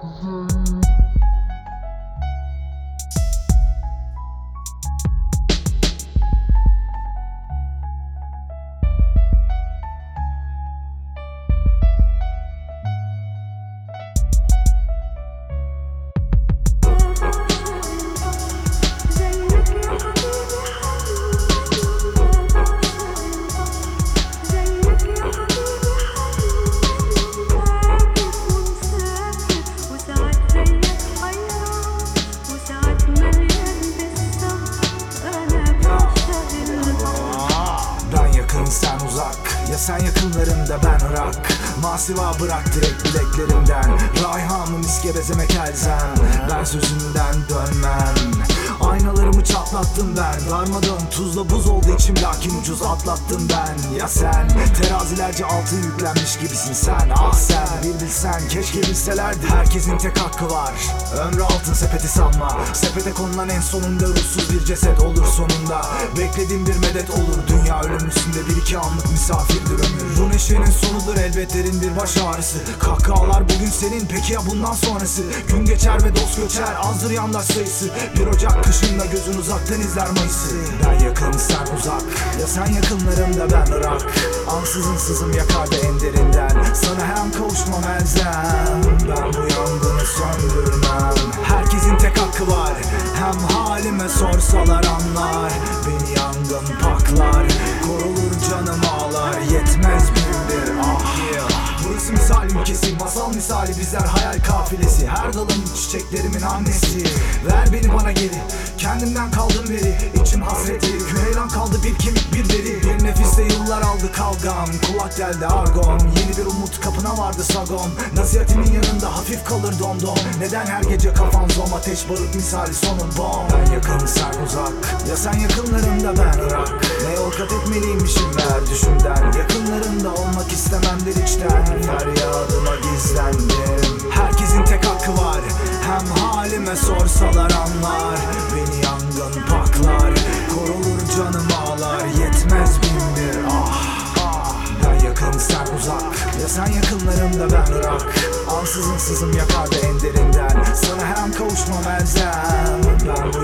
Mm-hmm. Uzak Ya sen yakınlarımda ben Irak Masiva bırak direkt bileklerimden. Rayhan'ım iskebezemek elzem Ben sözümden dönmem Aynalarımı çatlattım ben. Darmadağın tuzla buz oldu içim lakin ucuz atlattım ben. Ya sen terazilerce altın yüklenmiş gibisin sen. Ah sen bir bilsen keşke bilselerdi. Herkesin tek hakkı var. Ömrü altın sepeti sanma. Sepete konulan en sonunda ruhsuz bir ceset olur sonunda. Beklediğim bir medet olur. Dünya ölüm üstünde bir iki anlık misafirdir ömür. Bu neşenin sonudur elbet derin bir baş ağrısı. Kahkahalar bugün senin peki ya bundan sonrası? Gün geçer ve dost göçer azdır yandaş sayısı. Bir Ocak kışında gözün uzaktan izler Mayıs'ı. Ben yakın sen uzak. Ya sen yakınlarımda ben Irak. Ansızın sızım yakar da en derinden. Sana hem kavuşmam elzem Ben bu yangını söndürmem. Herkesin tek hakkı var. Hem halime sorsalar anlar Her dalım çiçeklerimin annesi. Ver beni bana geri. Kendimden kaldım beri. İçim hasreti. Küheylan kaldı bir kemik bir deri. Bir nefiste yıllar aldı kavgam. Kulak geldi argon Yeni bir umut kapına vardı sagon. Nasihatimin yanında hafif kalır domdom. Neden her gece kafan zom? Ateş barut misali sonun bom. Ben yakın sen uzak. Ya sen yakınlarımda ben Irak Ne yol kat etmeliymişim ver düşümden. Yakınlarımda olmak istememdir içten Feryadıma Halime sorsalar anlar Beni yangın paklar. Korulur canım ağlar Yetmez bin bir ah ah. Ben yakın sen uzak. Ya sen yakınlarımda ben Irak. Ansızın sızım yakar da en derinden. Sana hem kavuşmam elzem. Ben